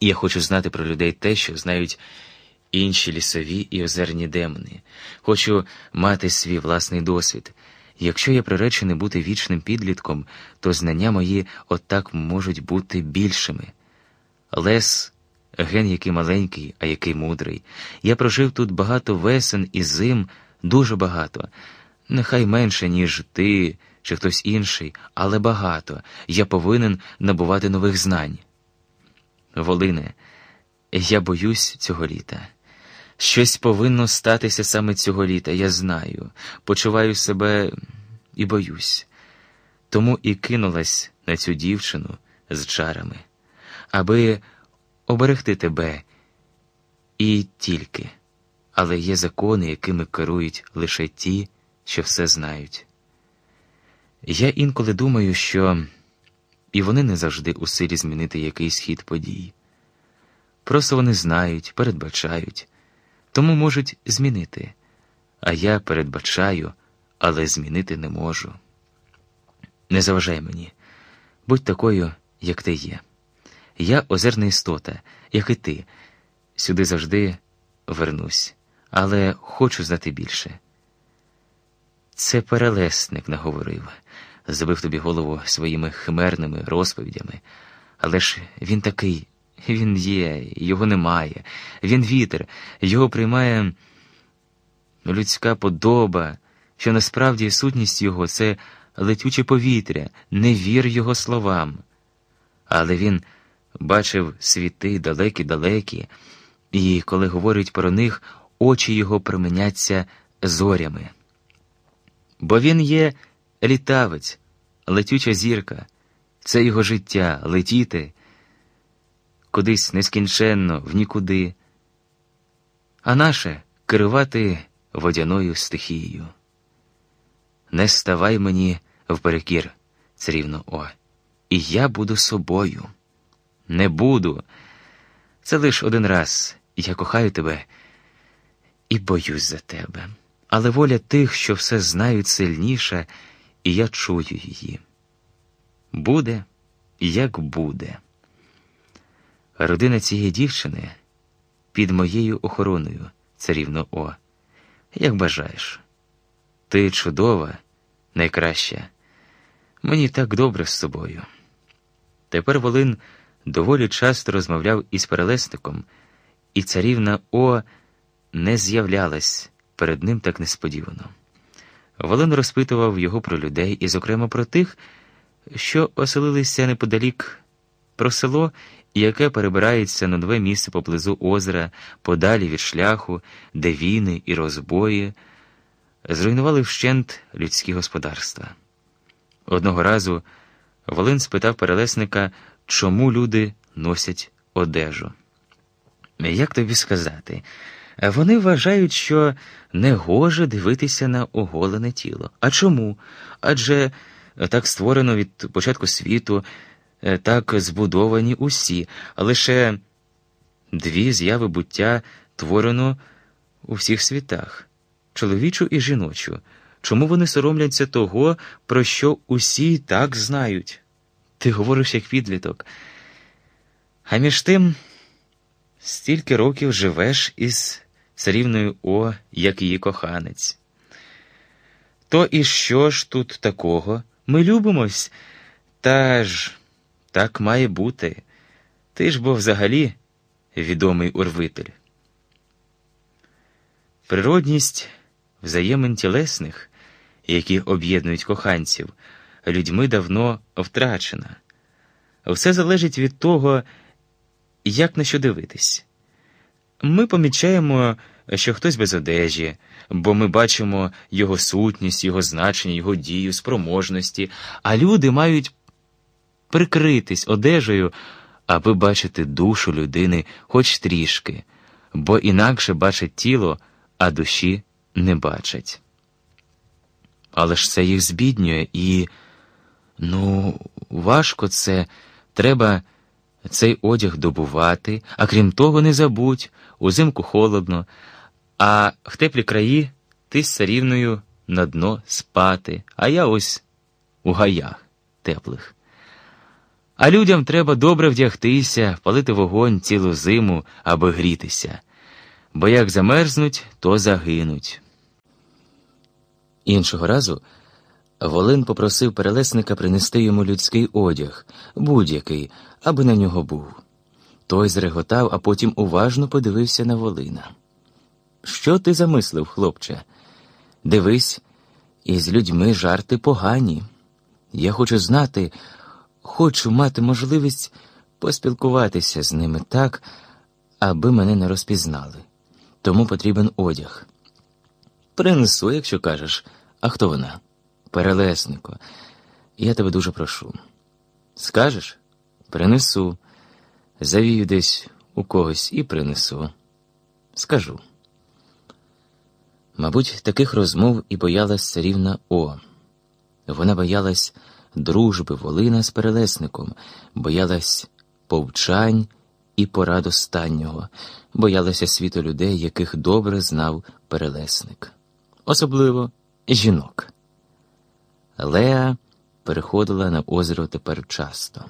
І я хочу знати про людей те, що знають інші лісові і озерні демони. Хочу мати свій власний досвід. Якщо я приречений бути вічним підлітком, то знання мої отак можуть бути більшими. Лес, ген який маленький, а який мудрий. Я прожив тут багато весен і зим, дуже багато. Нехай менше, ніж ти чи хтось інший, але багато. Я повинен набувати нових знань. Волине, я боюсь цього літа. Щось повинно статися саме цього літа, я знаю, почуваю себе і боюсь. Тому і кинулась на цю дівчину з чарами, аби оберегти тебе і тільки, але є закони, якими керують лише ті, що все знають. Я інколи думаю, що і вони не завжди у силі змінити якийсь хід подій. Просто вони знають, передбачають, тому можуть змінити, а я передбачаю, але змінити не можу. Не заважай мені, будь такою, як ти є. Я озерна істота, як і ти. Сюди завжди вернусь, але хочу знати більше. Це перелесник наговорив, забив тобі голову своїми химерними розповідями, але ж він такий. Він є, його немає, він вітер, його приймає людська подоба, що насправді сутність його це летюче повітря, не вір його словам. Але він бачив світи далекі-далекі, і коли говорить про них, очі його променяться зорями. Бо він є літавець, летюча зірка, це його життя летіти кудись нескінченно, в нікуди, а наше керувати водяною стихією. Не ставай мені вперекір, царівно О, і я буду собою. Не буду. Це лиш один раз. Я кохаю тебе і боюсь за тебе. Але воля тих, що все знають сильніша, і я чую її. Буде, як буде. Родина цієї дівчини під моєю охороною, царівно О. Як бажаєш. Ти чудова, найкраща. Мені так добре з тобою. Тепер Волин доволі часто розмовляв із перелесником, і царівна О не з'являлась перед ним так несподівано. Волин розпитував його про людей і, зокрема, про тих, що оселилися неподалік про село яке перебирається на нове місце поблизу озера, подалі від шляху, де війни і розбої, зруйнували вщент людські господарства. Одного разу Волин спитав перелесника, чому люди носять одежу. Як тобі сказати? Вони вважають, що не гоже дивитися на оголене тіло. А чому? Адже так створено від початку світу. Е, так збудовані усі, лише дві зяви буття творено у всіх світах чоловічу і жіночу. Чому вони соромляться того, про що усі так знають? Ти говориш як підліток. А між тим, стільки років живеш із царівною О, як її коханець. То і що ж тут такого? Ми любимось, та ж. Так має бути. Ти ж бо взагалі відомий урвитель. Природність взаємин тілесних, які об'єднують коханців, людьми давно втрачена. Все залежить від того, як на що дивитись. Ми помічаємо, що хтось без одежі, бо ми бачимо його сутність, його значення, його дію, спроможності, а люди мають прикритись одежею, аби бачити душу людини хоч трішки, бо інакше бачать тіло, а душі не бачать. Але ж це їх збіднює і, ну, важко це, треба цей одяг добувати, а крім того, не забудь, узимку холодно, а в теплі краї ти з царівною на дно спати, а я ось у гаях теплих. А людям треба добре вдягтися, палити вогонь цілу зиму, аби грітися. Бо як замерзнуть, то загинуть. Іншого разу Волин попросив перелесника принести йому людський одяг, будь-який, аби на нього був. Той зреготав, а потім уважно подивився на Волина. Що ти замислив, хлопче? Дивись, із людьми жарти погані. Я хочу знати, хочу мати можливість поспілкуватися з ними так, аби мене не розпізнали. Тому потрібен одяг. Принесу, якщо кажеш, а хто вона? Перелеснико, я тебе дуже прошу. Скажеш? Принесу. Завію десь у когось і принесу. Скажу. Мабуть, таких розмов і боялась царівна О. Вона боялась дружби Волина з перелесником, боялась повчань і порад останнього, боялася світу людей, яких добре знав перелесник, особливо жінок. Леа переходила на озеро тепер часто.